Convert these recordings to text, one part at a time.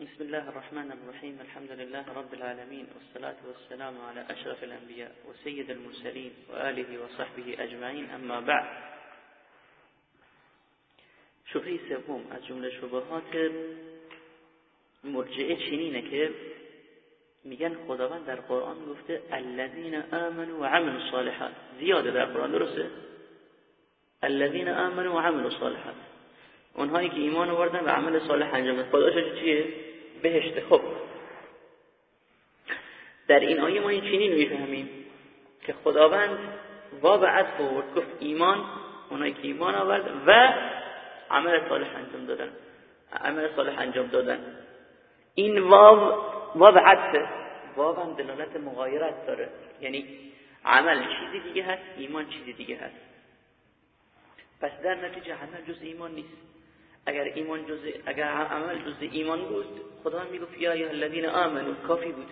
بسم الله الرحمن الرحيم الحمد لله رب العالمين والصلاة والسلام على أشرف الأنبياء وسيد المرسلين وآله وصحبه أجمعين أما بعد شبهه سوم از جمله شبهات مرجعه چنینه که میگن خداوند در قرآن گفته الذين آمنوا وعملوا الصالحات زیاده در قرآن درسته الذين آمنوا وعملوا الصالحات اونهایی که ایمان آوردن و عمل صالح انجام دادن خداش چیه بهشت. خب. در این آیه ما این چنین می‌فهمیم که خداوند وا به عطف گفت ایمان اونایی که ایمان آورد و عمل صالح انجام دادن. عمل صالح انجام دادن. این واو واو عطفه واو هم دلالت مغایرت داره. یعنی عمل چیزی دیگه هست ایمان چیزی دیگه هست. پس در نتیجه عمل جز ایمان نیست. اگر ایمان جز اگر عمل جز ایمان بود خدا می‌گفت یا ایها الذین آمنو کافی بود.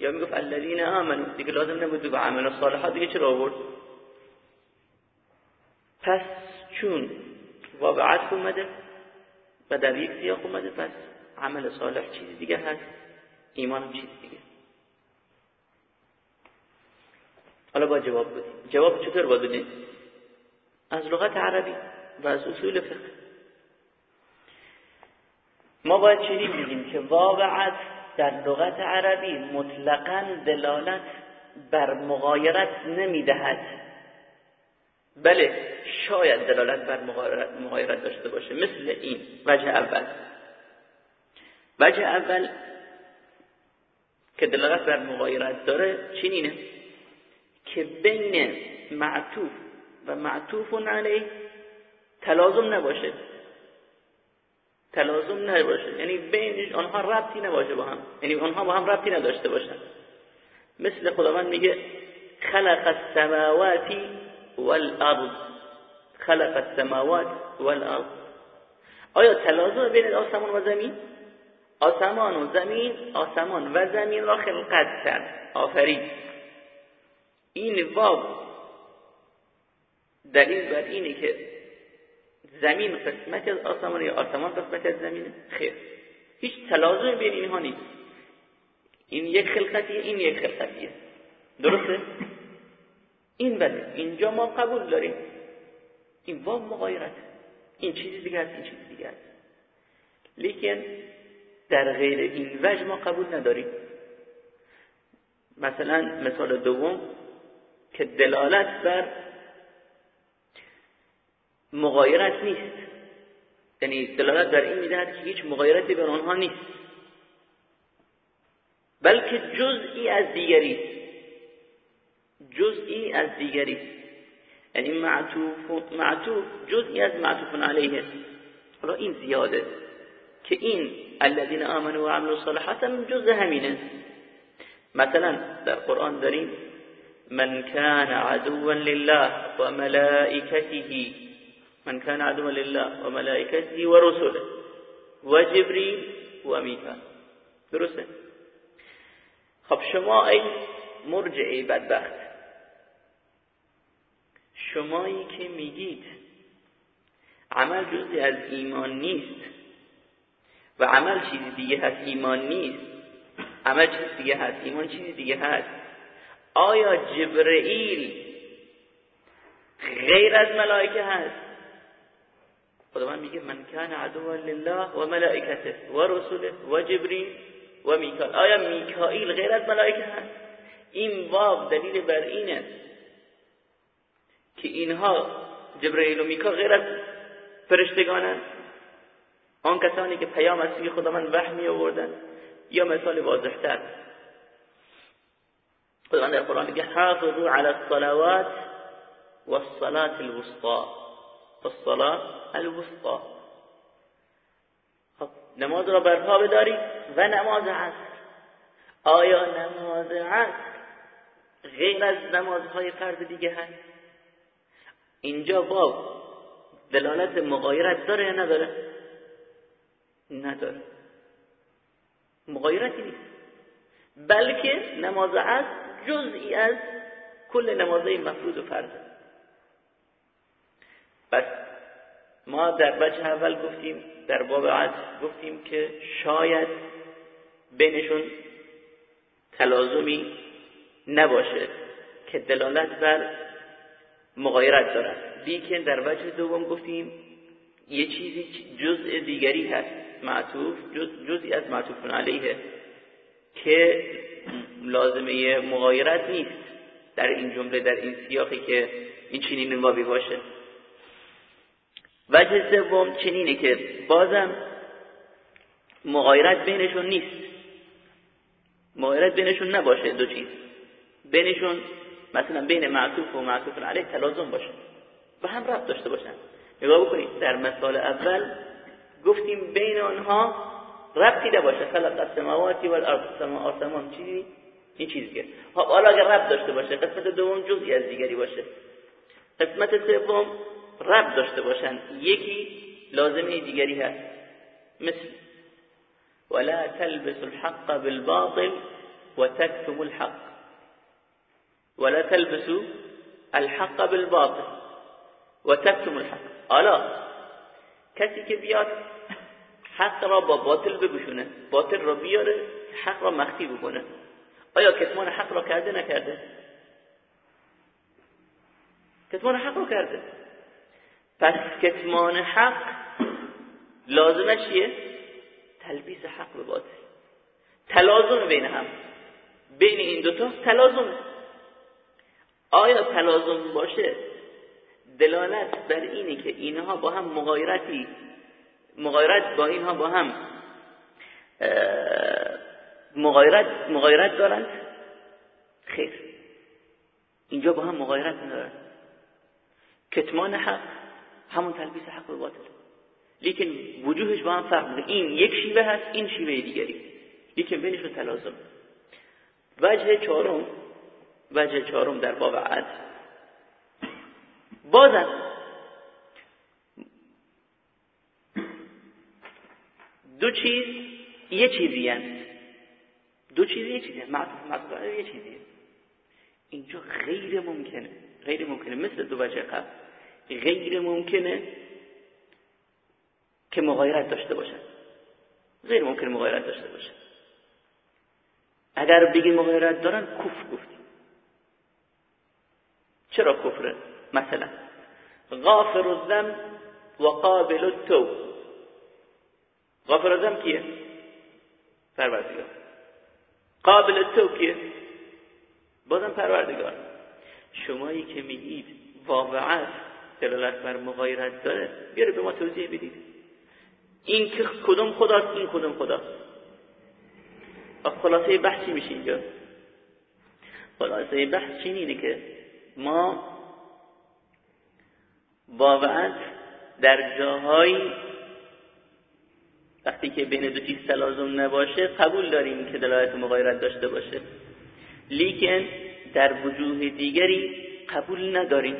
یا می‌گفت الذین آمنو دیگه لازم نبود به عمل صالحات دیگه چرا آورد؟ پس چون واو عطف اومده و در یک سیاق اومده پس عمل صالح چیزی دیگه هست. ایمان چیز دیگه. حالا با جواب بدیم. جواب چطور بدیم؟ از لغت عربی و از اصول فقه. ما باید چنین بگیم که عطف در لغت عربی مطلقا دلالت بر مغایرت نمی‌دهد. بله شاید دلالت بر مغایرت داشته باشه مثل این وجه اول. وجه اول که دلالت بر مغایرت داره چنینه که بین معطوف و معطوف علیه تلازم نباشه. تلازم نباشه. یعنی بین آنها ربطی نباشه با هم. یعنی آنها با هم ربطی نداشته باشن. مثل خداوند میگه خلق السماوات والارض. خلق السماوات والارض. آیا تلازم بین آسمان و زمین؟ آسمان و زمین آسمان و زمین را خلقت کرد. آفرین. این واو دلیل بر اینه که زمین قسمت از آسمان یا آسمان قسمت از زمینه خیر. هیچ تلازم بین اینها نیست. این یک خلقتیه این یک خلقتیه. درسته؟ این بله. اینجا ما قبول داریم. این واو مغایرت. این چیزی دیگه است این چیزی دیگه است. لیکن در غیر این وجه ما قبول نداریم. مثلا مثال دوم که دلالت بر مغایرت نیست. یعنی دلالت بر این می‌دهد که هیچ مغایرتی بر آنها نیست. بلکه جزئی از دیگری. جزئی از دیگری. یعنی معطوف معطوف جزئی از معطوف علیه. حالا این زیاده که این الذين آمنوا وعملوا الصالحات جزء همینه. مثلا در قرآن داریم من كان عدوا لله وملائكته من كان عدوا لله وملائكته ورسله وجبريل وميكال درسته؟ خب شما ای مرجعی بدبخت شمایی که میگید عمل جزی از ایمان نیست و عمل چیزی دیگه هست ایمان نیست. عمل چیز دیگه هست ایمان چیزی دیگه هست. آیا جبرئیل غیر از ملائکه هست؟ خداوند میگه من کان عدوا لله و ملائکته و رسوله و جبرئیل و میکائیل. آیا میکائیل غیر از ملائکه هست؟ این واو دلیل بر اینه که اینها جبرئیل و میکائیل غیر از فرشتگانند آن کسانی که پیام از سوی خداوند وحی می یا مثال واضحتر. خداوند در قرآن میگه حافظوا علی الصلوات والصلاة الوسطى والصلاة الوسطى. خب نماز را برپا بدارید و نماز عصر. آیا نماز عصر غیر از نمازهای فرد دیگه هست؟ اینجا باب دلالت مغایرت داره یا نداره؟ نداره. مغایرتی نیست. بلکه نماز عصر جزئی از کل نمازهای مفروض و فرض. پس ما در وجه اول گفتیم در باب عصر گفتیم که شاید بینشون تلازمی نباشه که دلالت بر مغایرت دارد لیکن در وجه دوم گفتیم یه چیزی جزء دیگری هست معطوف جز جزئی از معطوف علیه که لازمه مغایرت نیست. در این جمله در این سیاقی که این چنین واوی باشه. وجه سوم چنینه که بازم مغایرت بینشون نیست. مغایرت بینشون نباشه دو چیز. بینشون مثلا بین معطوف و معطوف علیه تلازم باشه و هم ربط داشته باشن. نگاه بکنید در مثال اول گفتیم بین آنها ربطی نباشه. خلق السماواتی و الارض آسمان چیزی این چیزیه خب حالا اگر ربط داشته باشه قسمت دوم جزئی از دیگری باشه. قسمت سوم ربط داشته باشن. یکی لازمه دیگری هست. مثل ولا تلبس الحق بالباطل وتكتم الحق. ولا تلبسوا الحق بالباطل وتكتم الحق. حالا کسی که بیاد حق را با باطل بگوشونه باطل را بیاره حق را مخفی بکنه. آیا کتمان حق را کرده نکرده؟ کتمان حق را کرده. پس کتمان حق لازمه چیه؟ تلبیس حق به باطل تلازم بین هم. بین این دوتا تلازمه. آیا تلازم باشه؟ دلالت بر اینه که اینها با هم مغایرتی. مغایرت با اینها با هم مغایرت مغایرت دارند خیر. اینجا با هم مغایرت ندارند کتمان حق همون تلبیس حق به باطل. لیکن وجوهش با هم فرق این یک شیوه هست این شیوه دیگری. لیکن بینشون تلازم. وجه چهارم وجه چهارم در باب عد بازم دو چیز یه چیزی هست. دو چیز یه چیزی هست. معطوف یه چیزیه اینجا غیر ممکنه غیر ممکنه. مثل دو وجه قبل. غیر ممکنه که مغایرت داشته باشن. غیر ممکنه مغایرت داشته باشن. اگر بگین مغایرت دارن کفر گفتیم. چرا کفره؟ مثلا غافر الذنب و قابل التوب. غافر الذنب کیه؟ پروردگار. قابل التوب کیه؟ بازم پروردگار. شمایی که میگید واقعا دلالت بر مغایرت داره بیاره به ما توضیح بدید. این که کدوم خداست؟ این کدوم خداست؟ خلاصه بحثی میشه اینجا؟ خلاصه بحث چین اینه که ما واقعا در جاهایی وقتی که بین دو چیز تلازم نباشه قبول داریم که دلالت مغایرت داشته باشه. لیکن در وجوه دیگری قبول نداریم.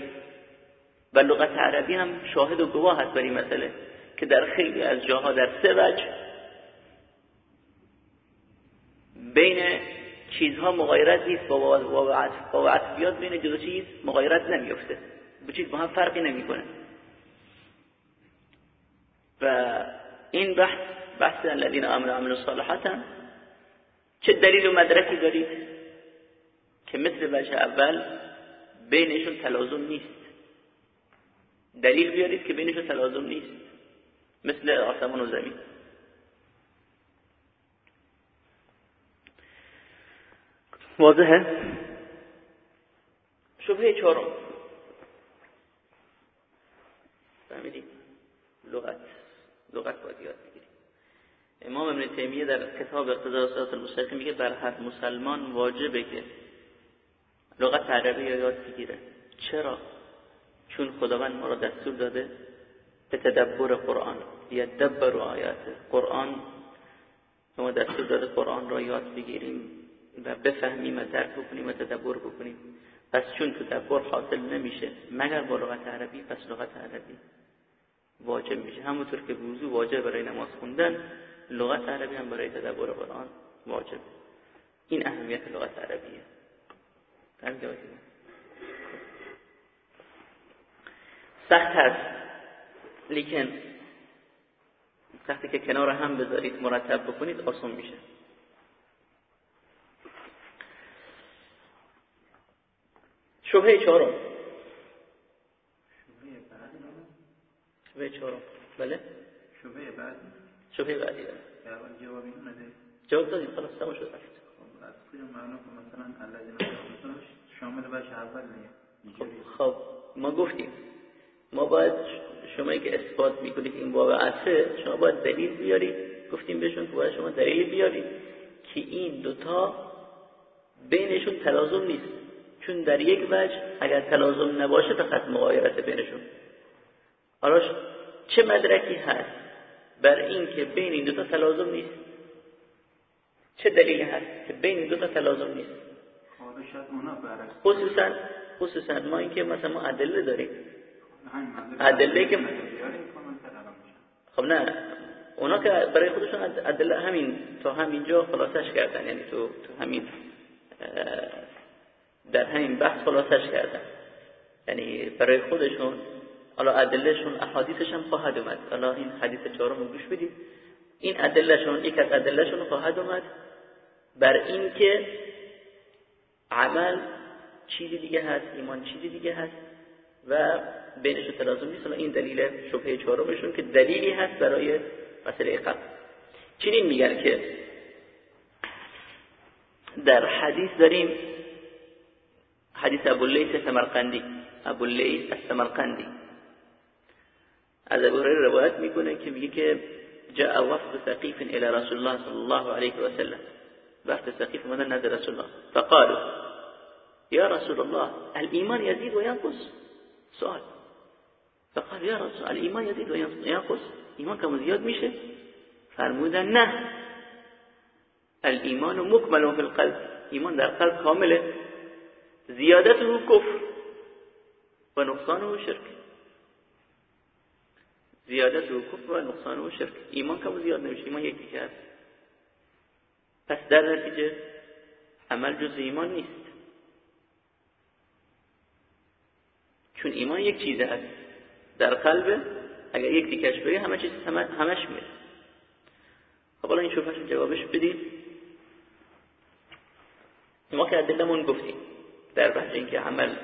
و لغت عربی هم شاهد و گواه هست بر این مسئله که در خیلی از جاها در سه وجه بین چیزها مغایرت نیست با بیاد بین جدو چیز مغایرت نمیفته به چیز با هم فرقی نمی‌کنه. و این بحث بحث الذين امنوا وعملوا الصالحات چه دلیل و مدرکی دارید که مثل وجه اول بینشون تلازم نیست. دلیل بیارید که بینشون تلازم نیست. مثل آسمان و زمین. واضحه؟ شبهه چهارم. فهمیدید لغت. لغت باید یاد بگیریم. امام ابن تیمیه در کتاب اقتضاء صراط المستقیم میگه بر هر مسلمان واجبه که لغت عربی یاد بگیره. چرا؟ چون خداوند ما را دستور داده به تدبر قرآن. یدبر آیات. قرآن ما دستور داده قرآن را یاد بگیریم و بفهمیم و درک بکنیم و تدبر بکنیم. پس چون تدبر حاصل نمیشه مگر با لغت عربی؟ پس لغت عربی واجب میشه. همونطور که وضو واجب برای نماز خوندن لغت عربی هم برای تدبر قرآن واجب. این اهمیت لغت عربیه. سخت هست. لیکن وقتی که کنار هم بذارید مرتب بکنید آسان میشه. شبه چهارم. شبه چهارم. بله؟ شبه بعد. شبه بعدی. داره جواب ندید جواب دادید خلاص تمام شد. رفت از کجا معلوم خب، مثلا الذین شامل بشه اول خب،, خب ما گفتیم. ما باید شما که اثبات می‌کنید این باب عصر شما باید دلیل بیارید. گفتیم بهشون که باید شما دلیل بیارید که این دوتا بینشون تلازم نیست. چون در یک وجه اگر تلازم نباشه فقط مغایرت بینشون. حالا چه مدرکی هست بر این که بین این دوتا تلازم نیست؟ چه دلیلی هست که بین این دوتا تلازم نیست؟ خصوصا خصوصا ما اینکه مثلا ما ادله داریم. ادله که خب نه. اونا که برای خودشون ادله همین تا همینجا خلاصش کردن. یعنی تو تو همین در همین بحث خلاصش کردن. یعنی برای خودشون حالا ادلهشون احادیثش هم خواهد اومد. حالا این حدیث چهارم گوش بدید این ادلهشون یک از ادلهشون خواهد اومد. بر این که عمل چیزی دیگه هست ایمان چیزی دیگه هست. و بینش تلازم نیست. این دلیل شبهه چهارمشون که دلیلی هست برای مسئله قبل. چنین میگن که در حدیث داریم حدیث ابو لیس سمرقندی. ابو لیس السمرقندی. از ابو هريره روایت می‌کنه که میگه که جاء وفد ثقيف الى رسول الله صلى الله عليه وسلم وفد ثقيف من نزل رسول الله. فقالوا يا رسول الله الإيمان يزيد وينقص سؤال. فقال يا رسول الإيمان يزيد وينقص إيمان كم زياد میشه؟ فرمودن نه. الإيمان مكمل في القلب. إيمان در قلب كامله زيادته كفر ونقصانه شرك زيادته كفر ونقصانه شرك إيمان كم زياد نمیشه. ایمان یکی که پس در نتیجه عمل جز ایمان نیست. چون ایمان یک چیزه هست در قلب اگر یک دیکش بری همه چیز همش میره خب حالا این شبهش جوابش بدید ما که ادلمون گفتیم در بحث اینکه عمل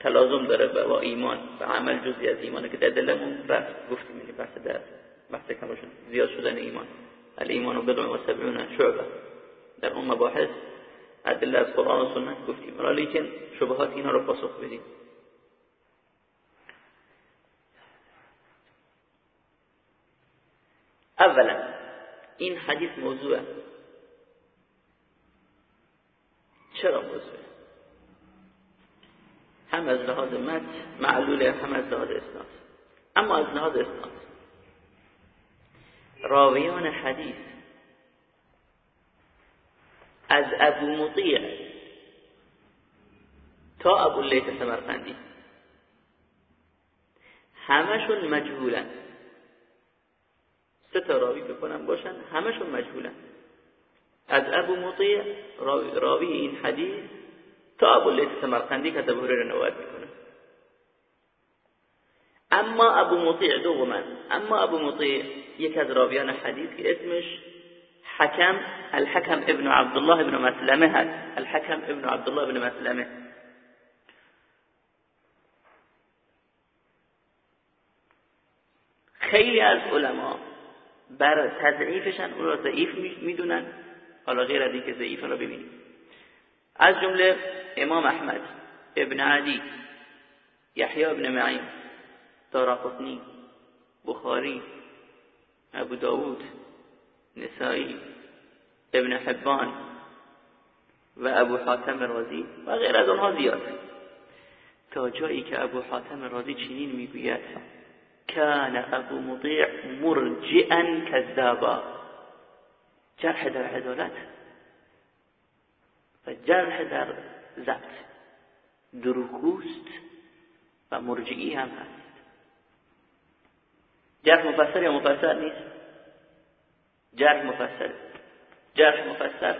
تلازم داره با ایمان و عمل جزی از ایمانه که در دلمون رفت. گفتیم یعنی بحث در بحث کمشون زیاد شدن ایمان. الایمان و بدون و سبعون شعبه. در اون مباحث ادله از قرآن و سنت گفتیم. ولی لیکن شبهات اینا رو پاسخ بدیم. اولا این حدیث موضوعه. چرا موضوعه؟ هم از لحاظ مت معلوله هم از لحاظ اسناد. اما از لحاظ اسناد. راویان حدیث از ابو مطیع تا ابو لیت سمرقندی. همشون مجهولن. سه تا راوی بکنم باشن همشون مجهولن. از ابو مطیع راوی این حدیث تا ابو لیت سمرقندی که ابو هریره روایت می‌کنه. اما ابو مطیع دوما اما ابو مطیع یک از راویان حدیث که اسمش حکم الحکم ابن عبدالله ابن مسلمه هست. الحکم ابن عبدالله ابن مسلمه. خیلی از علما بر تضعیفشن اون را ضعیف می‌دونن. حالا غیر از اینکه ضعیف را ببینیم. از جمله امام احمد ابن علی یحیی ابن معین دارقطنی بخاری ابو داود نسائی ابن حبان و ابو حاتم رازی و غیر از آنها زیاد. تا جایی که ابو حاتم رازی چنین می‌گوید کان ابو مطیع مرجئا کذابا جرح در عدالت. و جرح در ضبط دروکوست و مرجعی هم هست. جرح مفسر یا مفسر نیست؟ جرح مفسر. جرح مفسر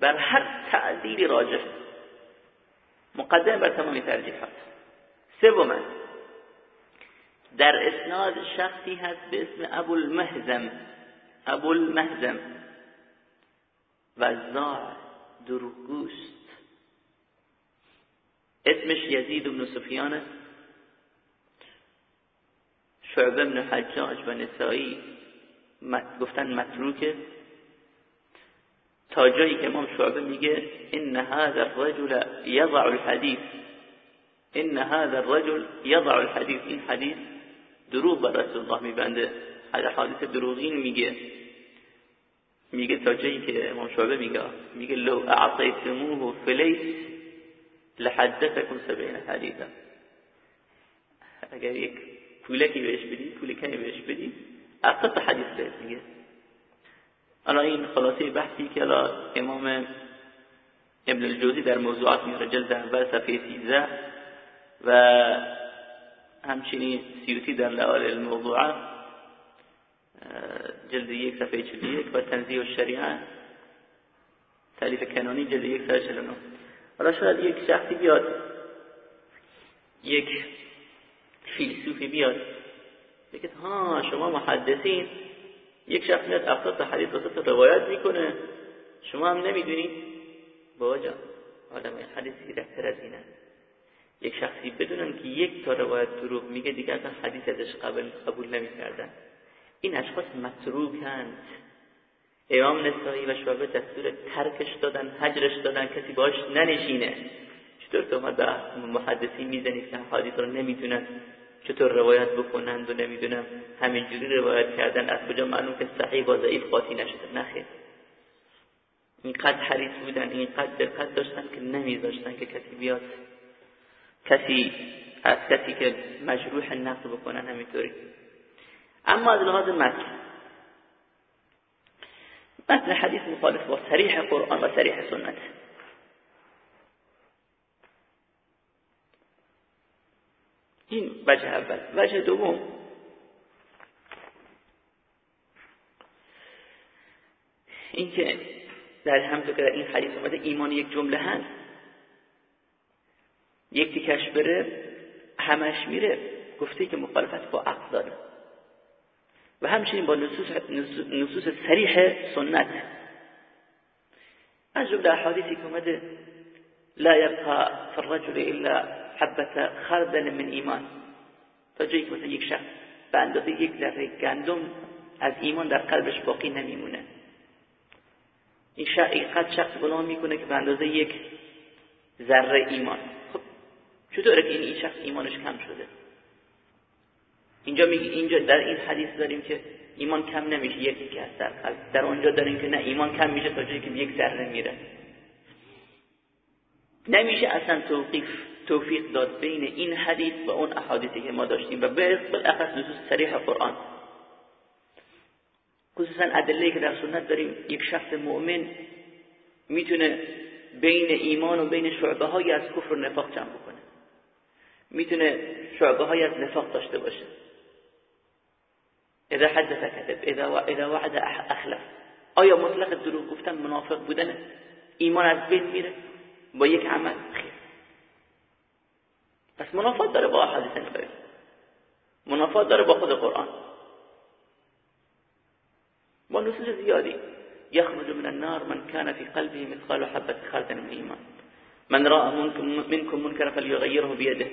بر هر تعدیلی راجح مقدم بر تمامی ترجیحات. سوما در اسناد شخصی هست به اسم ابو المهزم ابو المهزم وزاع دروگوست اسمش یزید بن سفیانه شعبه بن حجاج و نسایی گفتن متروکه. تا جایی که امام شعبه میگه ان هذا الرجل يضع الحديث ان هذا الرجل يضع الحديث این حدیث دروغ بر رسول الله میبنده. حدیث دروغین میگه. میگه تا جایی که امام شعبه میگه. میگه لو اعطیتموه فلیس لحدثكم سبعین حدیثا. اگر یک پولکی بهش بدی پول کمی بهش بدی اصلا حدیث بهت میگه. الان این خلاصه بحثی که الان امام ابن الجوزی در موضوعات میاره جلد اول صفحه 13 و همچنین سیوتی در لوال الموضوعات جلد یک صفحه 41 و تنزیه الشریعه تعلیف کنانی جلد یک صفحه 49 حالا شاید یک شخصی بیاد یک فیلسوفی بیاد بگید ها شما محدثین یک شخص میاد افراد حدیث واسه روایت می‌کنه شما هم نمی‌دونید بابا جان آدم حدیث سیرتر از اینه. یک شخصی بدونن که یک تا روایت دروغ میگه دیگه اصلا حدیث ازش قبل قبول نمی‌کردن. این اشخاص متروکند. امام نسایی و شعبه دستور ترکش دادن حجرش دادن کسی باش ننشینه. چطور تو به محدثین می‌زنید که حدیث رو نمی‌دونن. چطور روایت بکنند و نمی‌دونم همینجوری روایت کردن از کجا معلوم که صحیح با ضعیف قاطی نشده؟ نخیر اینقدر حریص بودن اینقدر دقت داشتن که نمیذاشتن که کسی بیاد کسی از کسی که مجروح نقد بکنن همینطوری. اما از لحاظ متن متن حدیث مخالف با صریح قرآن و صریح سنت. این وجه اول. وجه دوم اینکه در همطور که در این حدیث اومده ایمان یک جمله هست. یک تیکش بره همش میره. گفته که مخالفت با عقل داره. و همچنین با نصوص, نصوص سریح سنت. از جمله احادیثی که اومده لا يبقى في الرجل الا حبت خردل من ایمان. تا جایی که مثلا یک شخص به اندازه یک ذره گندم از ایمان در قلبش باقی نمیمونه. این شخص قد شخص گناه می‌کنه که به اندازه یک ذره ایمان. چطوره که این این شخص ایمانش کم شده؟ اینجا میگه اینجا در این حدیث داریم که ایمان کم نمیشه یکی که از در قلب. در اونجا داریم که نه ایمان کم میشه تا جایی که یک ذره میره. نمیشه اصلا توقیف توفیق داد بین این حدیث و اون احادیثی که ما داشتیم و بالاخص نصوص صریح قرآن. خصوصا ادله که در سنت داریم یک شخص مؤمن می‌تونه بین ایمان و بین شعبه های از کفر و نفاق جمع بکنه. میتونه شعبه های از نفاق داشته باشه. اذا حدث کذب اذا اذا وعد أخلف. آیا مطلق دروغ گفتن منافق بودنه؟ ایمان از بین میره؟ با یک عمل. خیر. پس منافات داره با حدیث نبوی. منافات داره با خود قرآن. با نصوص زیادی. يخرج من النار من كان في قلبه مثقال حبة خردل من ایمان. من رأى منكم منكرا فليغيره بيده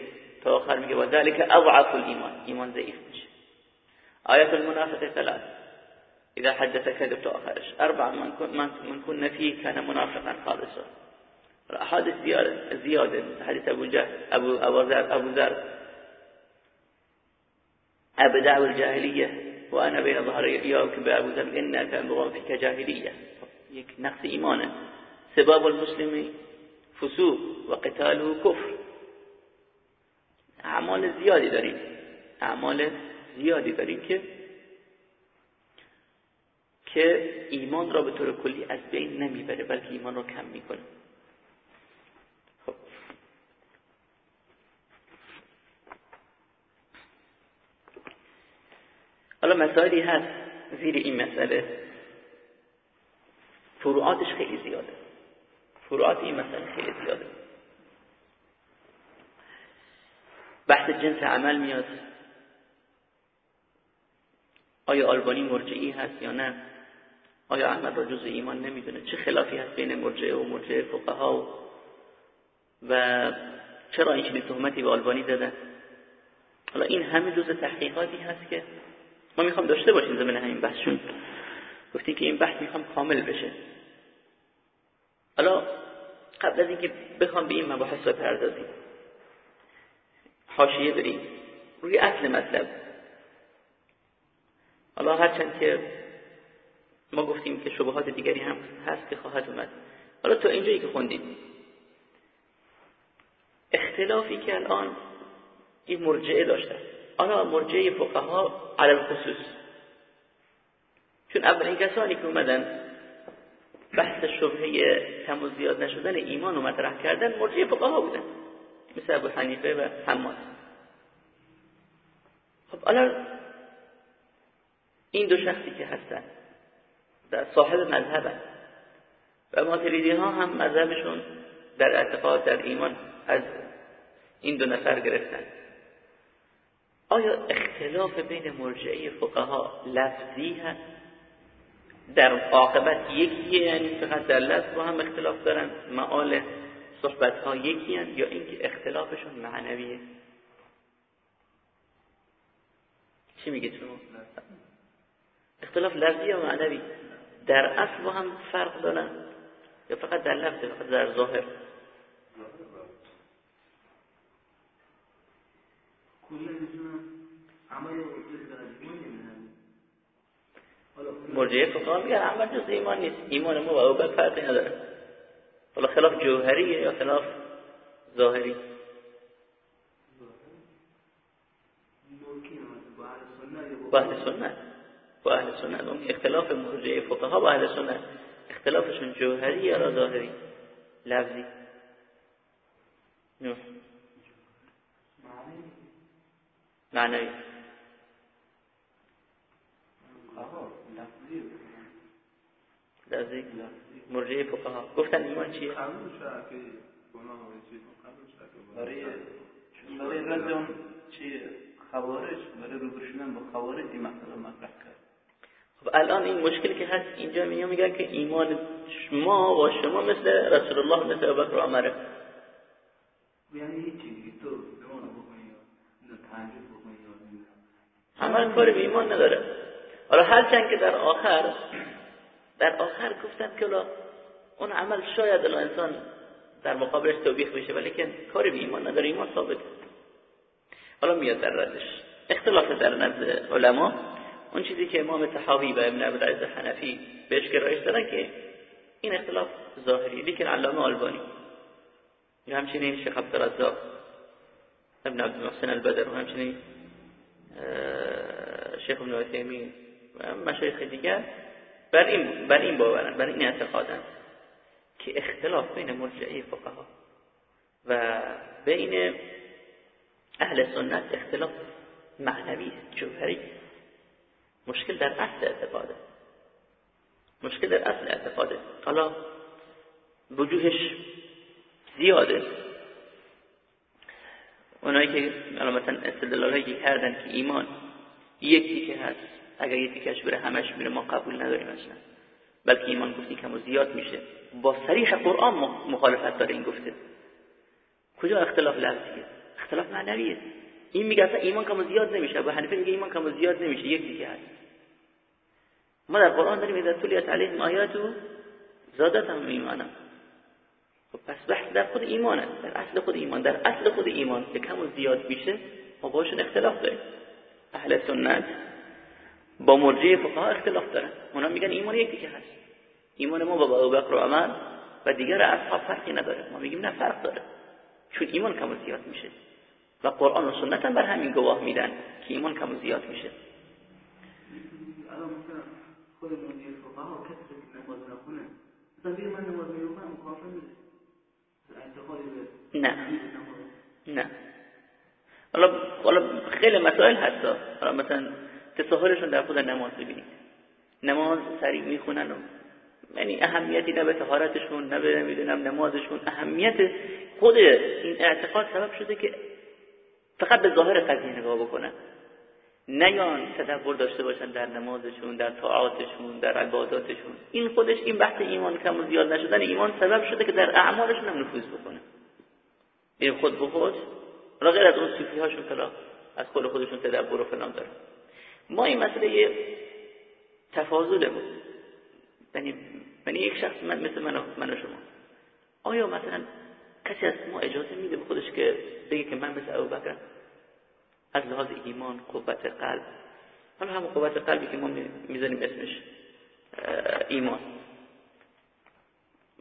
تا آخر میگه و ذلك اضعف الايمان ایمان ضعیف میشه. آیات المنافق ثلاث. اذا حدث كذب تا آخرش. أربع من من كن فيه كان منافقا خالصا. حادث زيادة زيادة حديث أبو جهل أبو أبو ذر أبو ذر. أبدع الجاهلية وأنا بين ظهري يومك بأبو ذر إنك امرؤ جاهلية يك نقص إيمانه سباب المسلم فسوق وقتاله كفر اعمال زیادی داریم. اعمال زیادی داریم که که ایمان را به طور کلی از بین نمی‌بره بلکه ایمان را کم می‌کنه. حالا مسائلی هست زیر این مسئله. فروعاتش خیلی زیاده. فروعات این مسئله خیلی زیاده. بحث جنس عمل میاد. آیا آلبانی مرجعی هست یا نه؟ آیا عمل را جز ایمان نمی‌دونه؟ چه خلافی هست بین مرجعه و مرجعه فقها؟ و, و چرا این چنین تهمتی به آلبانی زدن؟ حالا این همه جز تحقیقاتی هست که ما می‌خوام داشته باشیم زمین همین بحثشون. گفتیم که این بحث می‌خوام کامل بشه. حالا قبل از اینکه بخوام به این مباحث بپردازیم حاشیه بریم روی اصل مطلب. حالا هرچند که ما گفتیم که شبهات دیگری هم هست که خواهد اومد. حالا تو اینجایی که خوندیم. اختلافی که الان این مرجعه داشته. حالا مرجعه فقها علی الخصوص. چون اولین کسانی که اومدن بحث شبهه و زیاد نشدن ایمان رو مطرح کردن مرجعه فقها بودن. مثل ابو حنیفه و حماد. خب حالا این دو شخصی که هستن در صاحب مذهبن و ماتریدی ها هم مذهبشون در اعتقاد در ایمان از این دو نفر گرفتن. آیا اختلاف بین مرجعی فقها لفظی هست؟ در عاقبت یکیه یعنی فقط در لفظ با هم اختلاف دارن؟ معال صحبت ها یکی هست یا اینکه اختلافشون معنویه؟ چی میگید شما اختلاف لفظی یا معنوی؟ در اصل با هم فرق دارن؟ یا فقط در لفظ فقط در ظاهر؟ مرجعه فقها میگه عمل جز ایمان نیست. ایمان ما و اوبک فرقی نداره. حالا خلاف جوهریه یا خلاف ظاهری؟ با أهل سنت. با أهل سنت. اون اختلاف مرجعه فقها با أهل سنت. اختلافشون جوهری یا ظاهری؟ لفظی. نه معنوی لفظی؟ مرجعه فقها. گفتن ایمان چیه؟ برای برای رد اون چیه؟ خوارج برای روبروشدن با خوارج این مسئله مطرح کرد. خب الان این مشکلی که هست اینجا میگن میگن که ایمان ما و شما مثل رسول الله مثل ابوبکر و عمره یعنی هیچی تو ایمان بکنی یا تعجب بکنی عمل کاری به ایمان نداره. حالا هرچند که در آخر در آخر گفتن که اون عمل شاید الان انسان در مقابلش توبیخ بشه ولی که کاری به ایمان نداره ایمان ثابت. حالا میاد در ردش. اختلاف در نزد علما اون چیزی که امام تحاوی و ابن عبدالعز حنفی بهش گرایش دارن که این اختلاف ظاهری. لیکن علامه آلبانی یا همچنین شیخ عبدالرزاق ابن عبدالمحسن البدر و همچنین شیخ ابن عثیمین و مشایخ دیگر بر این بر این باورن بر این اعتقادن که اختلاف بین مرجعه فقها و بین اهل سنت اختلاف معنوی جوهری مشکل در اصل اعتقاده. مشکل در اصل اعتقاده. حالا وجوهش زیاده. اونایی که مثلا استدلال هایی کردن که ایمان یکی که هست. اگر یکی کش بره همش میره ما قبول نداریم اصلا. بلکه ایمان گفتی کم و زیاد میشه. با صریح قرآن مخالفت داره این گفته. کجا اختلاف لفظیه اختلاف معنویه. این میگه اصلا ایمان کم و زیاد نمیشه. ابو حنیفه میگه ایمان کم و زیاد نمیشه. یکی که هست. ما در قرآن داریم اذا تلیت علیهم آیاتو زادتهم ایمانا. خب پس بحث در خود ایمانه. در اصل خود ایمان. در اصل خود ایمان که کم و زیاد میشه ما باشون اختلاف داریم. اهل سنت با مرجع فقها اختلاف دارن. اونا میگن ایمان یکی که هست. ایمان ما با ابوبکر و عمر و دیگر اصحاب فرقی نداره. ما میگیم نه فرق داره. چون ایمان کم و زیاد میشه. و قرآن و سنت هم بر همین گواه میدن که ایمان کم و زیاد میشه. نه. نه. حالا حالا خیلی مسائل هست. حالا مثلا تساهلشون در خود نماز ببینید نماز سریع می‌خونن و یعنی اهمیتی نه به طهارتشون نه به نمازشون اهمیت خود این اعتقاد سبب شده که فقط به ظاهر قضیه نگاه بکنن. نیان تدبر داشته باشن در نمازشون در طاعاتشون در عباداتشون. این خودش این بحث ایمان کم و زیاد نشدن ایمان سبب شده که در اعمالشون هم نفوذ بکنه. این خود به خود را غیر از اون صوفی هاشون کلا از خود خودشون تدبر و فلان دارن. ما این مسئله تفاضل بود یعنی یک شخص من مثل من و, من و شما. آیا مثلا کسی از ما اجازه میده به خودش که بگه که من مثل ابوبکر از لحاظ ایمان قوت قلب حالا همون قوت قلبی که ما می‌ذاریم اسمش ایمان.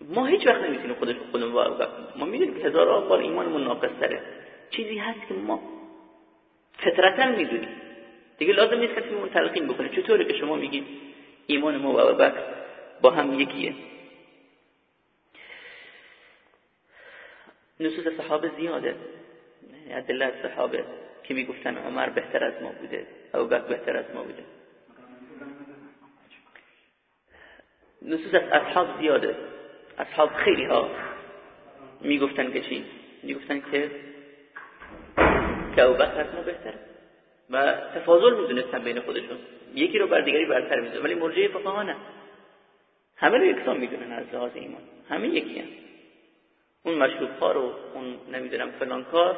ما هیچ وقت نمی‌تونیم خودش خودمون با ما می‌دونیم که هزار بار ایمانمون ناقص تره چیزی هست که ما فطرتا می‌دونیم. دیگه لازم نیست کسی اون تلقین بکنه. چطوره که شما میگید ایمان ما و ابوبکر با هم یکیه؟ نصوص صحابه زیاده. ادله صحابه که می‌گفتن عمر بهتر از ما بوده ابوبکر بهتر از ما بوده. نصوص از اصحاب زیاده. اصحاب خیلی ها می‌گفتن که چی؟ می‌گفتن که که ابوبکر از ما بهتره. و تفاضل می‌دونستن بین خودشون. یکی رو بر دیگری برتر می‌دونن ولی مرجعه فقها نه. همه رو یکسان می‌دونن از لحاظ ایمان. همه یکی هم. اون مشروب ها رو اون نمی‌دونم فلان کار.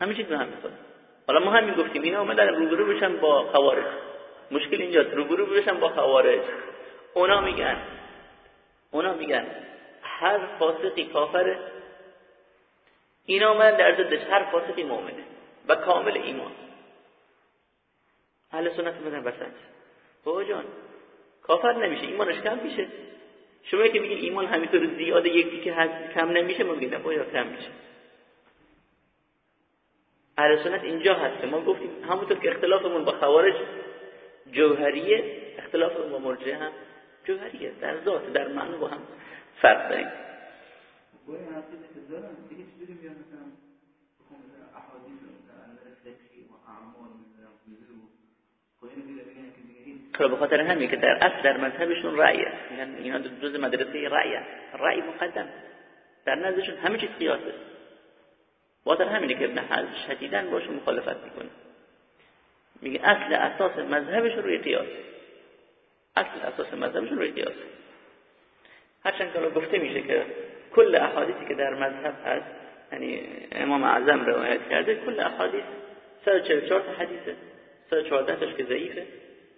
همه چیز به هم می‌خواد حالا ما هم می‌گفتیم اینا اومدن روبرو بشن با خوارج. مشکل اینجاست. روبرو بشن با خوارج. اونا میگن. اونا میگن. هر فاسقی کافره. اینا من در ضدش هر فاسقی مؤمنه و کامل ایمان. اهل سنت میگن بسنج بابا جان کافر نمیشه ایمانش کم میشه. شما که میگین ایمان همینطور زیاده یکی که هست کم نمیشه ما میگیم باید کم میشه. اهل سنت اینجا هست. ما گفتیم همونطور که اختلافمون با خوارج جوهریه اختلافمون با مرجعه هم جوهریه. در ذات در معنی با هم فرق داریم. خب به خاطر همین که در اصل در مذهبشون رأیه میگن اینا جز مدرسه رأیه رأی مقدم. در نزدشون همه چیز قیاسه خاطر همینه که ابن حزم شدیداً باشون مخالفت می‌کنه. میگه اصل اساس مذهبشون روی قیاس. اصل اساس مذهبشون روی قیاس. هرچند که گفته میشه که کل احادیثی که در مذهب هست. یعنی امام اعظم روایت کرده کل احادیث 144 تا حدیثه 114 تاش که ضعیفه.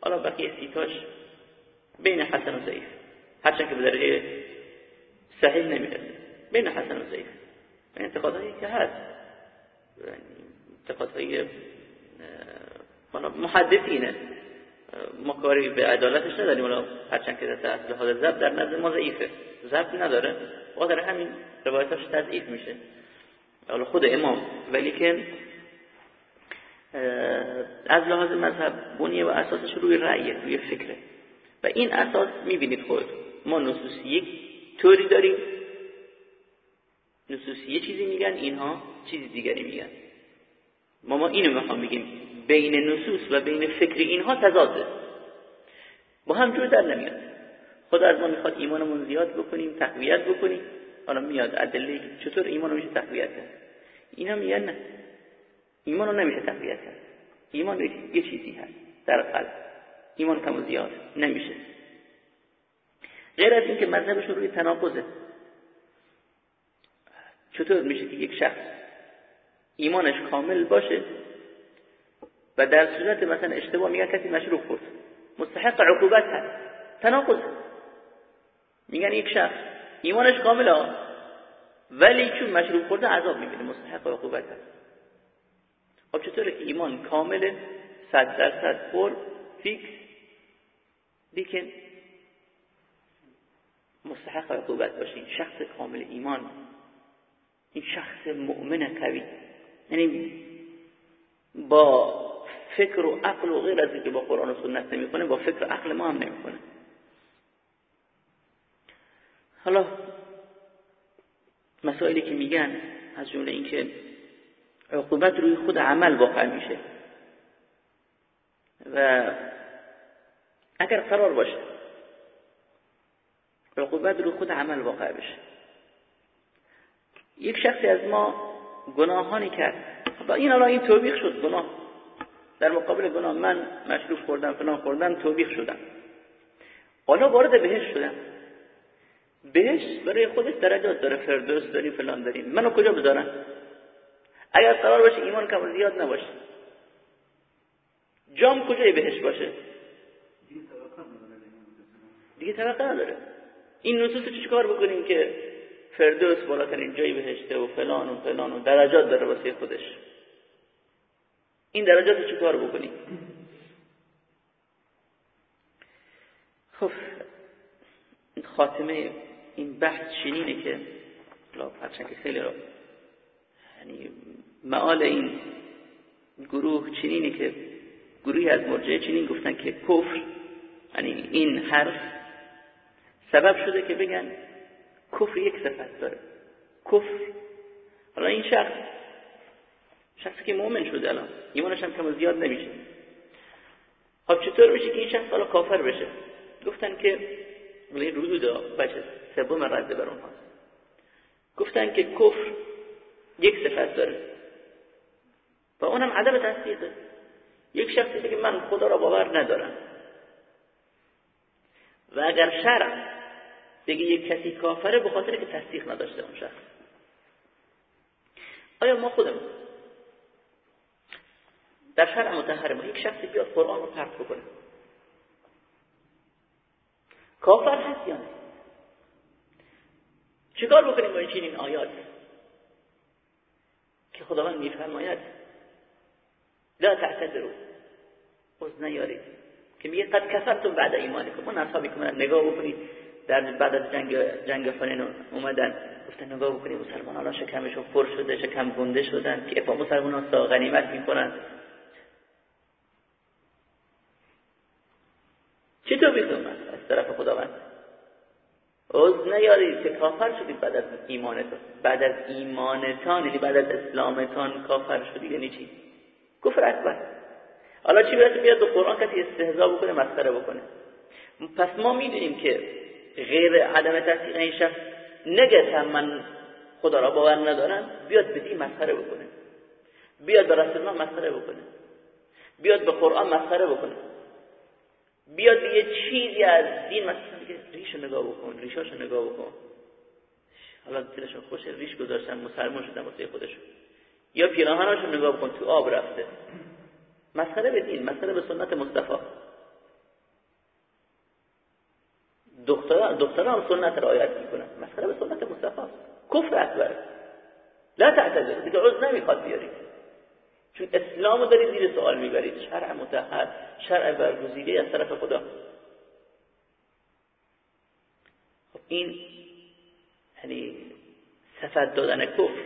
حالا بقیه سیتاش بین حسن و ضعیف. هرچند که به درجه صحیح نمی‌رسه. بین حسن و ضعیف. انتقادهایی که هست. انتقادهای محدثینه. ما کاری به عدالتش نداریم. ولی هرچند که در لحاظ زب در نظر ما ضعیفه. زب نداره. و در همین روایتاش تضعیف میشه. حالا خود امام. ولی که از لحاظ مذهب بنیه و اساسش روی رأیه روی فکره. و این اساس می‌بینید خود. ما نصوصی یک طوری داریم. نصوصی یه چیزی میگن اینها چیزی دیگری میگن. ما ما اینو می‌خوام بگیم. بین نصوص و بین فکر اینها تضاده. با هم جور در نمیاد. خدا از ما می‌خواد ایمانمون زیاد بکنیم تقویت بکنیم. حالا میاد ادله چطور ایمان میشه تقویت کرد؟ اینا میگن نه. ایمان رو نمیشه تقویت کرد. ایمان یه چیزی هست در قلب. ایمان کم زیاد نمیشه. غیر از اینکه مذهبشون روی تناقضه. چطور میشه که یک شخص ایمانش کامل باشه و در صورت مثلا اشتباه میگن کسی مشروب خورد؟ مستحق عقوبت هست. تناقض میگن یک شخص ایمانش کامله ولی چون مشروب خورده عذاب می‌بینه مستحق عقوبت هست خب چطوره که ایمان کامله صد درصد پر فیکس لیکن مستحق عقوبت باشه. شخص کامل ایمان این شخص مؤمن قوی. یعنی با فکر و عقل و غیر از اینکه با قرآن و سنت نمی‌کنه با فکر و عقل ما هم نمی‌کنه. حالا مسائلی که میگن از جمله اینکه عقوبت روی خود عمل واقع میشه و اگر قرار باشه عقوبت روی خود عمل واقع بشه. یک شخصی از ما گناهانی کرد. با این الان این توبیخ شد. گناه. در مقابل گناه. من مشروب خوردم فلان خوردم توبیخ شدم. حالا وارد بهش شدم. بهش برای خودش درجات داره. فردوس داری فلان داریم منو کجا بذارن اگر قرار باشه ایمان کم زیاد نباشه. جام کجای بهش باشه؟ دیگه طبقه نداره. این نصوص چی کار بکنیم که فردوس بالاترین جایی بهشته و فلان و فلان و درجات داره واسه خودش؟ این درجات چی کار بکنیم؟ خب خاتمه این بحث چنینه که هرچند که خیلی را یعنی معال این گروه چنینه که گروهی از مرجعه چنین گفتن که کفر یعنی این حرف سبب شده که بگن کفر یک صفت داره. کفر. حالا این شخص شخصی که مؤمن شده الان ایمانش هم کم زیاد نمیشه. خب چطور میشه که این شخص حالا کافر بشه؟ گفتن که ولی ردود بچه. سوم رد بر اونها گفتن که کفر یک صفت داره. و اونم عدم تصدیقه. یک شخصی بگه من خدا را باور ندارم. و اگر شرع بگه یک کسی کافره به خاطر که تصدیق نداشته اون شخص. آیا ما خودمون در شرع متحرم یک شخصی بیاد قرآن رو پرت بکنه؟ کافر هست یا نه؟ چیکار بکنیم با این چنین آیات؟ که خداوند میفرماید لا تعتذروا. از نیارید. که میگه قد کفرتم بعد ایمانکم. اون اصحابی که نگاه بکنید در بعد از جنگ جنگ فنین اومدن گفتن نگاه بکنید مسلمان الان شکمشون پر شده شکم گنده شدن که با مسلمان ها غنیمت می‌کنن. چطور بیخون از طرف خداوند؟ از نیارید که کافر شدید بعد از ایمانتان. بعد از ایمانتان یعنی بعد از اسلامتان کافر شدید یعنی چی؟ کفر اکبر. حالا چی برسه بیاد به قرآن کسی استهزا بکنه مسخره بکنه؟ پس ما می‌دونیم که غیر عدم تصدیق این شخص نگه من خدا را باور ندارم بیاد به مسخره بکنه. بیاد به رسول الله مسخره بکنه. بیاد به قرآن مسخره بکنه. بیاد یه چیزی از دین مثلا میگه ریشو نگاه بکن ریشاشو نگاه بکن. حالا دلشون خوشه ریش گذاشتن مسلمان شدن واسه خودشون. یا پیراهناشو نگاه بکن تو آب رفته. مسخره به دین مسخره به سنت مصطفی. دختران دختران سنت رعایت می‌کنن. مسخره به سنت مصطفی کفر اکبر. لا تعتذر دیگه عذر نمی‌خواد بیارید چون اسلامو دارید زیر سوال می‌برید. شرع متحد شرع برگزیده از طرف خدا. خب این یعنی صفت دادن کفر.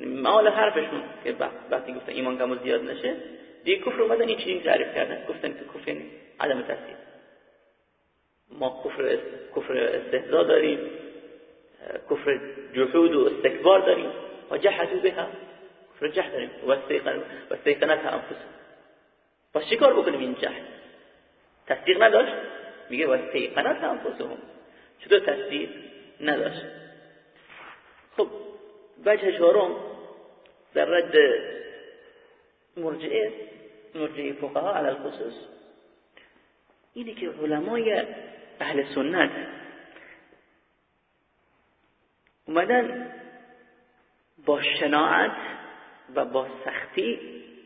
مال حرفشون که وقتی گفتن ایمان کم زیاد نشه دیگه کفر اومدن این چنین تعریف کردن. گفتن که کفر یعنی عدم تصدیق ما کفر کفر استهزا داریم کفر جحود و استکبار داریم. و جحدو بها. کفر جحد داریم و استیقنت انفس پس چی کار بکنیم این جحد تصدیق نداشت؟ میگه و استیقنت انفسهم چطور تصدیق؟ نداشت. خب وجه چهارم در رد مرجعه مرجعه فقها على الخصوص. اینه که علمای اهل سنت اومدن با شناعت و با سختی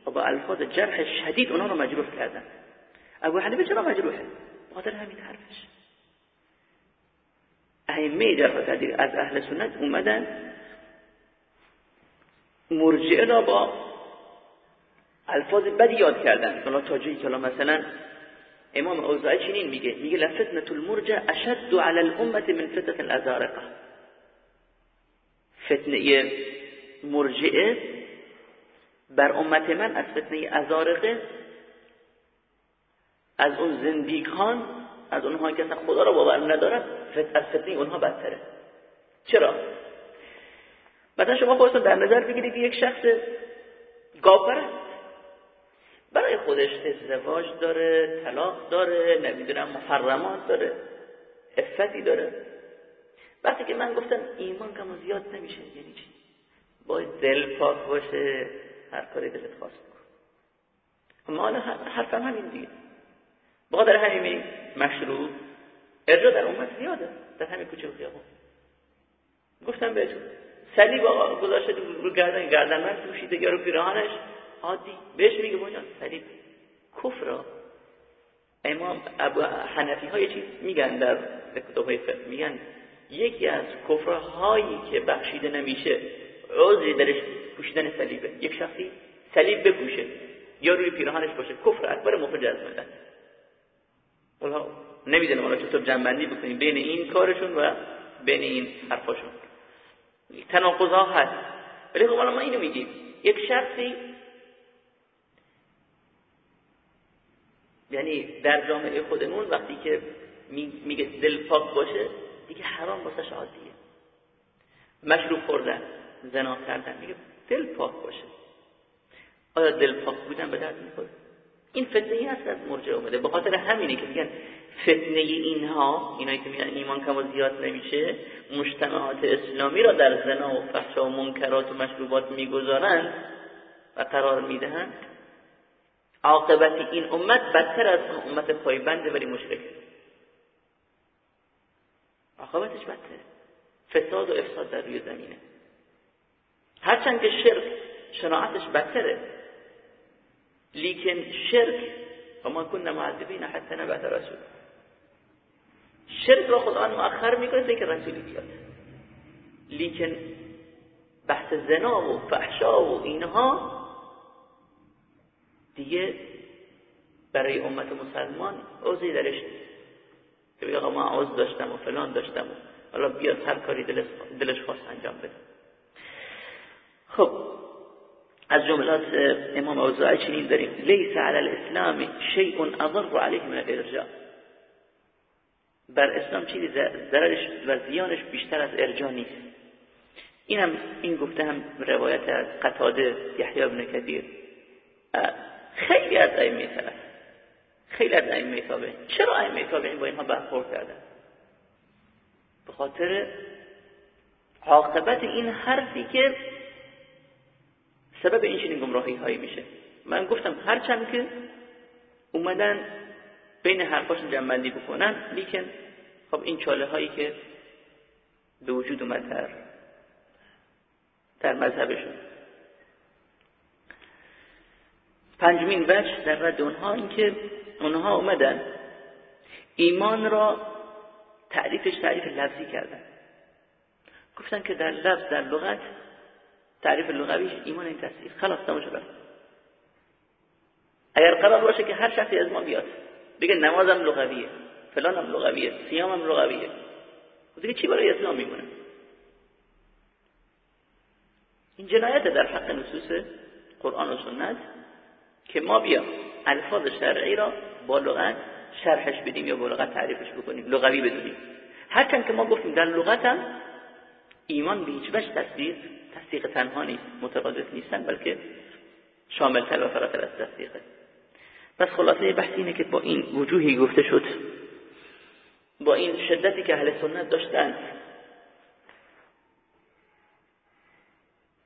و با الفاظ جرح شدید اونا رو مجروح کردن. ابو حنیفه چرا مجروحه؟ بخاطر همین حرفش. ائمه جرح از اهل سنت اومدن مرجعه را با الفاظ بدی یاد کردن. حالا تاجی که مثلا امام اوزاعی چنین میگه میگه لفتنه المرجع اشد على الامه من فتنه الازارقه فتنه مرجعه بر امت من از فتنه ازارقه از اون زندیکان از اونها که اصلا خدا را باور ندارن از فتنه اونها بدتره. چرا؟ مثلا شما خودتون در نظر بگیرید یک شخص گاپر برای خودش ازدواج داره طلاق داره نمی‌دونم محرمات داره افتی داره. وقتی که من گفتم ایمان کم زیاد نمیشه یعنی چی؟ باید دل پاک باشه. هر کاری دلت خواست بکن. ما حرفم همین دیگه. با در همین مشروع ارجا در امت زیاده. در همین کوچه و گفتم بهتون صلیب آقا گذاشته رو گردن گردن من پوشیده یا رو پیراهنش. عادی. بهش میگه بنیان صلیب کفر امام ابو حنفی های چیز میگن در کتاب های فقه. میگن یکی از کفرهایی که بخشیده نمیشه عذری درش پوشیدن صلیبه یک شخصی صلیب بپوشه. یا روی پیراهنش باشه. کفر اکبر مخرج از ملت حالا نمی‌دونم حالا چطور جنبندی بکنیم. بین این کارشون و بین این حرفاشون. تناقض ها هست. ولی خب ما اینو میگیم. یک شخصی یعنی در جامعه خودمون وقتی که میگه دل پاک باشه دیگه حرام واسه عادیه مشروب خوردن زنا کردن. میگه دل پاک باشه. آیا دل پاک بودن به درد می‌خوره؟ این فتنه ای هست از مرجع اومده. به خاطر همینه که میگن فتنه اینها اینایی که میگن ایمان کم و زیاد نمیشه مجتمعات اسلامی را در زنا و فحشا و منکرات و مشروبات می‌گذارند و قرار می‌دهند. عاقبت این امت بدتر از اون امت پایبنده ولی مشرکه. عاقبتش بدتره. فساد و افساد در روی زمینه. هرچند که شرک شناعتش بدتره لیکن شرک و ما کننا معذبین حتی نبعث رسول. شرک را خدا مؤخر می‌کنه تا که رسولی بیاد. لیکن بحث زنا و فحشا و اینها دیگه برای امت مسلمان عوضی درش که بگه ما عوض داشتم و فلان داشتم و حالا بیاد هر کاری دلش خواست انجام بده. خب از جملات امام اوزاعی چنین داریم. لیس علی الاسلام شیء اضر علیه من الارجاء. بر اسلام چیزی ضررش و زیانش بیشتر از ارجاع نیست. این هم این گفته هم روایت از قتاده یحیی بن کثیر خیلی از سلف خیلی از تابعین. چرا ائمه تابعین با اینها برخورد کردن؟ به خاطر عاقبت این حرفی که سبب این چنین گمراهی هایی میشه. من گفتم هرچند که اومدن بین حرفاشون جنبندی بکنن لیکن خب این چاله هایی که به وجود اومد در در مذهبشون. پنجمین وجه در رد اونها این که اونها اومدن ایمان را تعریفش تعریف لفظی کردن. گفتن که در لفظ در لغت تعریف لغویش ایمان این تصدیق خلاص تماشا بر اگر قرار باشه که هر شخصی از ما بیاد بگه نمازم لغویه فلانم لغویه سیامم لغویه. خب دیگه چی برای اسلام میمونه؟ این جنایت در حق نصوص قرآن و سنت که ما بیام الفاظ شرعی را با لغت شرحش بدیم یا با لغت تعریفش بکنیم لغوی بدونیم. هرچند که ما گفتیم در لغت ایمان به هیچ وجه تصدیق تصدیق تنها نیست مترادف نیستن بلکه شامل و فراتر از تصدیقه. پس خلاصه بحث اینه که با این وجوهی گفته شد با این شدتی که اهل سنت داشتن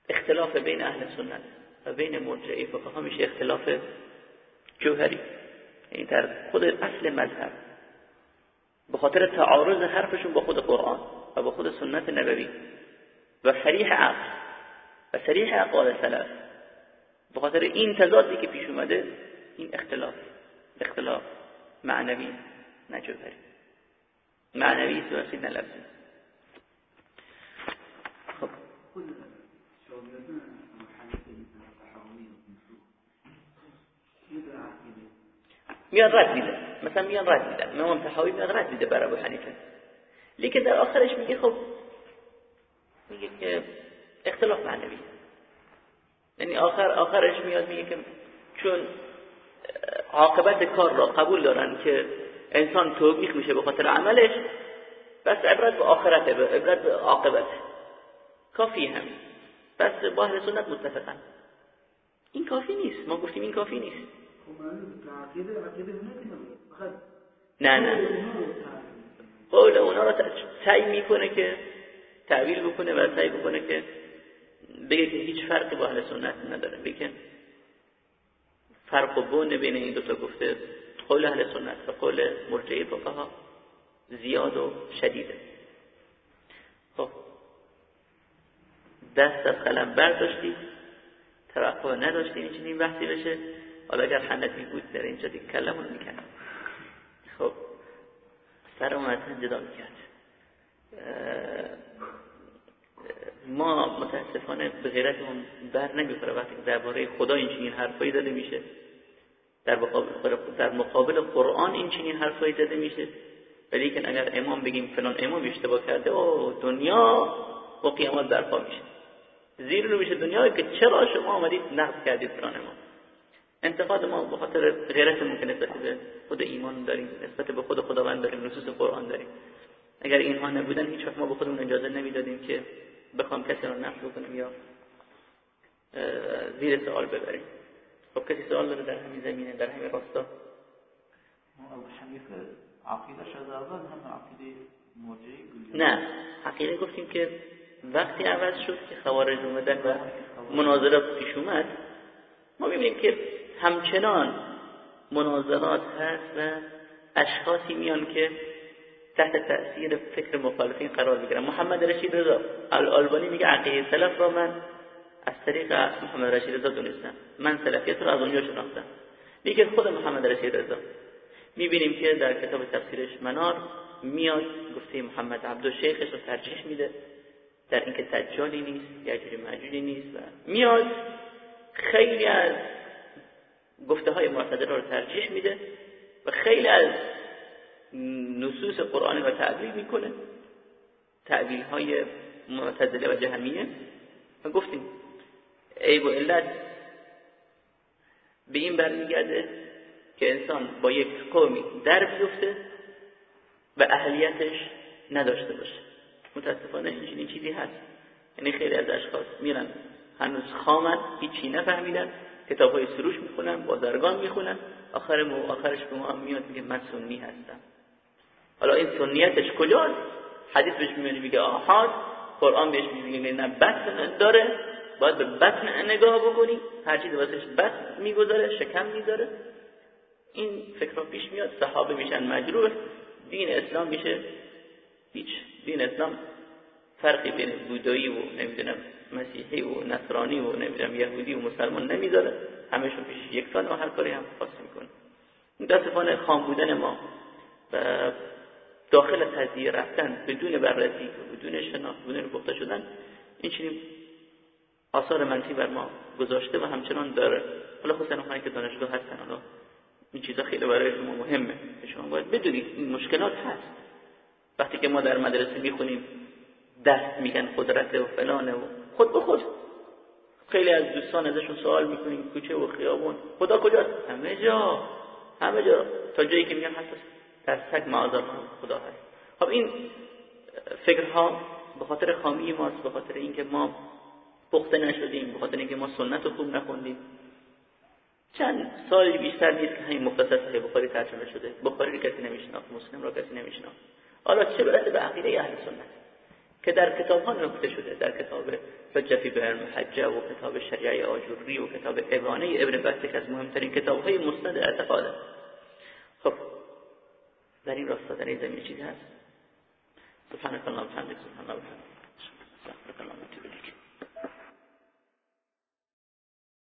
اختلاف بین اهل سنت و بین مرجعی فقها میشه اختلاف جوهری. یعنی در خود اصل مذهب به خاطر تعارض حرفشون با خود قرآن و با خود سنت نبوی. و صریح عقل. و صریح اقوال سلف. به خاطر این تضادی که پیش اومده این اختلاف اختلاف معنوی نه جوهری معنوی سوسی نه لفظی خب. میاد رد میده. مثلا میاد رد میده. امام تحاوی میاد رد میده بر ابو حنیفه. لیکن در آخرش میگه خب میگه که اختلاف معنوی. یعنی آخر آخرش میاد میگه که چون عاقبت کار را قبول دارن که انسان توبیخ میشه به خاطر عملش بس عبرت به آخرت عبرت به عاقبت. کافی هم. بس با اهل سنت متفقن این کافی نیست. ما گفتیم این کافی نیست. نه نه قول اونا را سعی می‌کنه که تعویل بکنه و سعی بکنه که بگه که هیچ فرقی با اهل سنت نداره. بگه فرق و بون بین این دوتا گفته قول اهل سنت و قول مرجعی فقها زیاد و شدیده. خب. دست از قلم برداشتید توقع نداشتیم این چنین بحثی بشه. حالا اگر حنفی بود در اینجا دیگه کلمون می‌کرد. خب. سرم از جدا می‌کرد. ما متاسفانه به غیرتمون بر نمی‌خوره وقتی درباره خدا این چنین حرفایی داده میشه. در مقابل, در مقابل قرآن این چنین حرفایی داده میشه. ولی که اگر امام بگیم فلان امام اشتباه کرده او دنیا و قیامت برپا میشه. زیر رو میشه دنیا که چرا شما آمدید نقد کردید فلان امام؟ انتقاد ما به خاطر غیرتمون که نسبت به خود ایمان داریم نسبت به خود خداوند داریم نصوص قرآن داریم. اگر اینها نبودن هیچ وقت ما به خودمون اجازه نمی‌دادیم که بخوام کسی رو نقد بکنیم یا زیر سوال ببریم. خب کسی سوال داره در همین زمینه در همین راستا؟ ابو حنیفه اول هم عقیده مرجعی نه. عقیده گفتیم که وقتی عوض شد که خوارج اومدن و مناظرات پیش اومد ما می‌بینیم که همچنان مناظرات هست و اشخاصی میان که تحت تأثیر فکر مخالفین قرار بگیرن محمد رشید رضا. الالبانی میگه عقیده سلف را من از طریق محمد رشید رضا دونستم. من سلفیت رو از اونجا شناختم. میگه خود محمد رشید رضا. می‌بینیم که در کتاب تفسیرش منار میاد گفته محمد عبده شیخش رو ترجیح میده. در اینکه دجالی نیست یأجوج و مأجوجی نیست و میاد. خیلی از گفته های معتزله رو ترجیح میده و خیلی از نصوص قرآنی رو تعبیل می‌کنه. تعبیل های معتدله و جهمیه. و گفتیم عیب و علت به این برمیگرده که انسان با یک قومی در بیفته و اهلیتش نداشته باشه. متاسفانه این چیزی هست. یعنی خیلی از اشخاص میرن هنوز خامن هیچی نفهمیدن کتاب های سروش می‌خونن بازرگان می‌خونن. آخر مو آخرش به ما میاد میگه من سنی هستم. حالا این سنیتش کجاست؟ حدیث بهش میگه میگه آحاد. قرآن بهش میگه نه بطن داره. باید به بطن نگاه بکنی. هر چیز واسش بطن می‌گذاره شکم می‌ذاره. این فکر پیش میاد صحابه میشن مجروح دین اسلام میشه هیچ. دین اسلام فرقی بین بودایی و نمی‌دونم مسیحی و نصرانی و نمی‌دونم یهودی و مسلمان نمی‌ذاره. همشون پیش یک سال و هر کاری هم خاص می‌کنه. متاسفانه خام بودن ما و داخل قضیه رفتن بدون بررسی بدون شناخت بدون گفته شدن این چنین آثار منفی بر ما گذاشته و همچنان داره. حالا خصوصا اونهایی که دانشگاه هستن. حالا این چیزا خیلی برای شما مهمه. شما باید بدونید این مشکلات هست. وقتی که ما در مدرسه می‌خونیم دست میگن قدرت و فلانه و خود به خود. خیلی از دوستان ازشون سوال می‌کنیم کوچه و خیابون. خدا کجاست؟ همه جا. همه جا. تا جایی که میگن حتی در سگ معاذ خدا هست خب این فکرها به خاطر خامی ماست به خاطر اینکه ما پخته نشدیم به خاطر اینکه ما سنت خوب نخوندیم. چند سالی بیشتر نیست که همین مختصر صحیح بخاری ترجمه شده. بخاری رو کسی نمیشناخت مسلم رو کسی نمیشناخت. حالا چه برسه به عقیده اهل سنت؟ که در کتاب ها نقطه شده در کتاب حجفی به محجه و کتاب شریعه آجوری و کتاب ابانه ابن بسته که از مهمترین کتاب های مستند اعتقاده خب در این راستا در این زمین چیزی هست. سبحانك اللهم وبحمدك سبحان الله وبحمدك